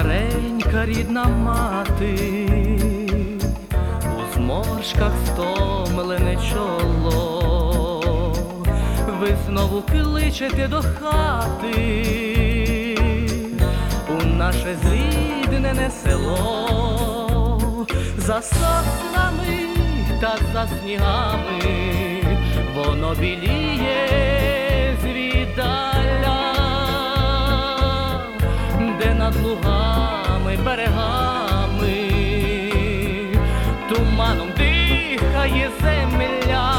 старенька рідна мати, у зморшках стомлене чоло, ви знову кличете до хати, у наше зріднене село, за соснами та за снігами воно біліє. Туманом дихає земля.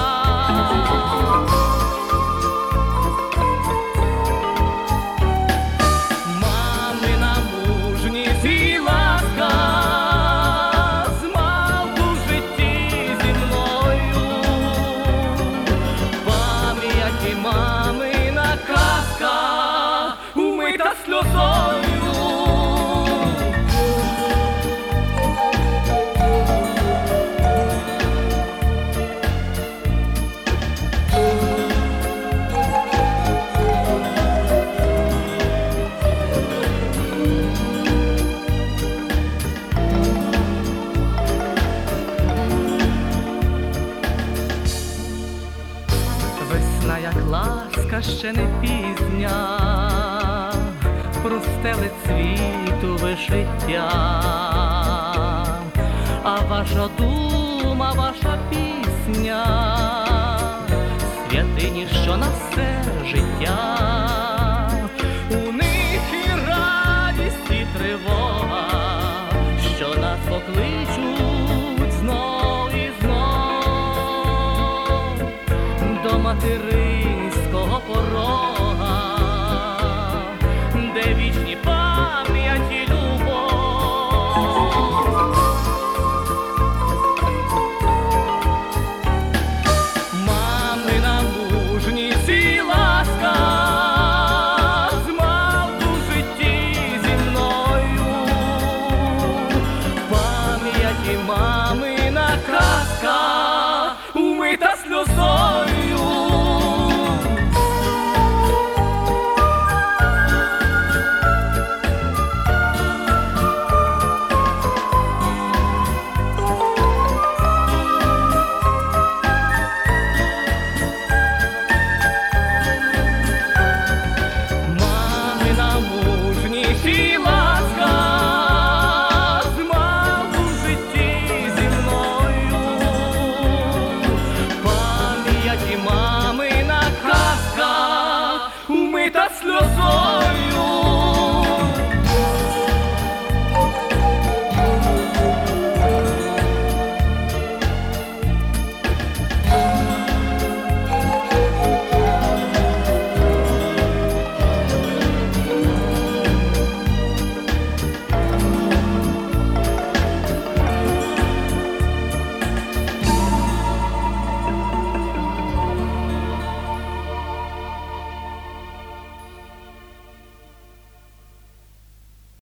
Мамина мужність і ласка змалку в житті зі мною, пам'яті мамина казка умита сльозою. Ласка, ще не пізня, простелить світу вишиття, а ваша дума, ваша пісня, святині, що на все життя, материнського порога, де вічні пам'ять і любов. Мамина мужність і ласка змалку в житті зі мною, пам'яті мамина казка умита сльозою. 告诉。